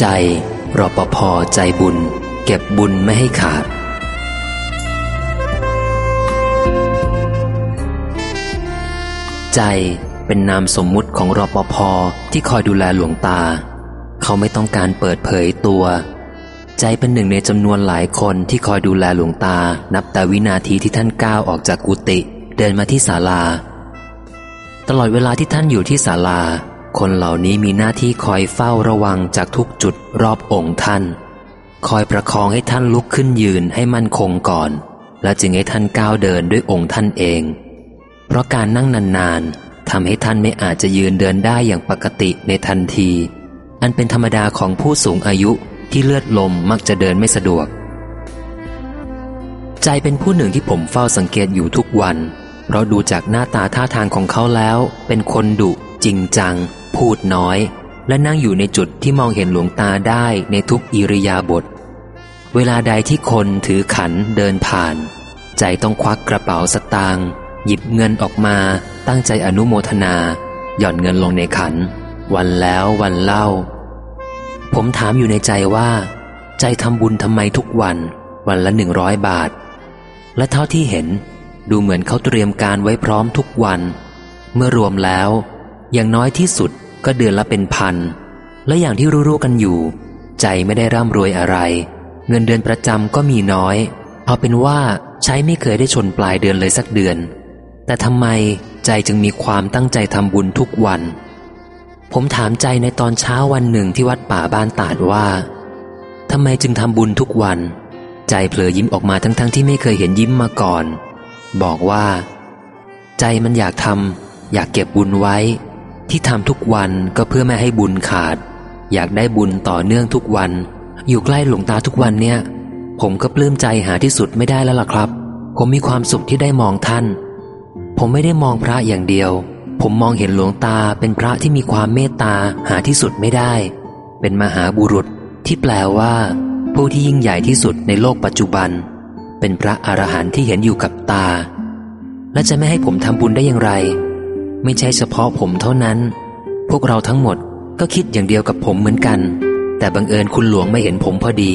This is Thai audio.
ใจรปภใจบุญ เก็บบุญไม่ให้ขาด ใจเป็นนามสมมุติของรปภที่คอยดูแลหลวงตา เขาไม่ต้องการเปิดเผยตัว ใจเป็นหนึ่งในจำนวนหลายคนที่คอยดูแลหลวงตา นับแต่วินาทีที่ท่านก้าวออกจากกุฏิเดินมาที่ศาลา ตลอดเวลาที่ท่านอยู่ที่ศาลา คนเหล่านี้มีหน้าที่คอยเฝ้าระวังจากทุกจุดรอบองค์ท่าน คอยประคองให้ท่านลุกขึ้นยืนให้มั่นคงก่อน และจึงให้ท่านก้าวเดินด้วยองค์ท่านเอง เพราะการนั่งนานๆทำให้ท่านไม่อาจจะยืนเดินได้อย่างปกติในทันที อันเป็นธรรมดาของผู้สูงอายุที่เลือดลมมักจะเดินไม่สะดวก ใจเป็นผู้หนึ่งที่ผมเฝ้าสังเกตอยู่ทุกวัน เพราะดูจากหน้าตาท่าทางของเขาแล้ว เป็นคนดุจริงจัง พูดน้อย และนั่งอยู่ในจุดที่มองเห็นหลวงตาได้ในทุกอิริยาบถเวลาใดที่คนถือขันเดินผ่าน ใจต้องควักกระเป๋าสตางค์หยิบเงินออกมาตั้งใจอนุโมทนา หย่อนเงินลงในขัน วันแล้ววันเล่า ผมถามอยู่ในใจว่า ใจทำบุญทำไมทุกวัน วันละหนึ่งร้อยบาท และเท่าที่เห็นดูเหมือนเขาเตรียมการไว้พร้อมทุกวัน เมื่อรวมแล้ว อย่างน้อยที่สุด ก็เดือนละเป็นพัน และอย่างที่รู้ๆกันอยู่ ใจไม่ได้ร่ำรวยอะไร เงินเดือนประจำก็มีน้อย เอาเป็นว่าใช้ไม่เคยได้ชนปลายเดือนเลยสักเดือน แต่ทำไมใจจึงมีความตั้งใจทำบุญทุกวัน ผมถามใจในตอนเช้าวันหนึ่งที่วัดป่าบ้านตาดว่าทำไมจึงทำบุญทุกวัน ใจเผลอยิ้มออกมาทั้งๆทที่ไม่เคยเห็นยิ้มมาก่อน บอกว่า ใจมันอยากทำอยากเก็บบุญไว้ ที่ทำทุกวันก็เพื่อไม่ให้บุญขาด อยากได้บุญต่อเนื่องทุกวัน อยู่ใกล้หลวงตาทุกวันเนี่ย ผมก็ปลื้มใจหาที่สุดไม่ได้แล้วล่ะครับ ผมมีความสุขที่ได้มองท่าน ผมไม่ได้มองพระอย่างเดียว ผมมองเห็นหลวงตาเป็นพระที่มีความเมตตาหาที่สุดไม่ได้ เป็นมหาบุรุษที่แปลว่า ผู้ที่ยิ่งใหญ่ที่สุดในโลกปัจจุบัน เป็นพระอรหันต์ที่เห็นอยู่กับตา และจะไม่ให้ผมทำบุญได้อย่างไร ไม่ใช่เฉพาะผมเท่านั้น พวกเราทั้งหมดก็คิดอย่างเดียวกับผมเหมือนกัน แต่บังเอิญคุณหลวงไม่เห็นผมพอดี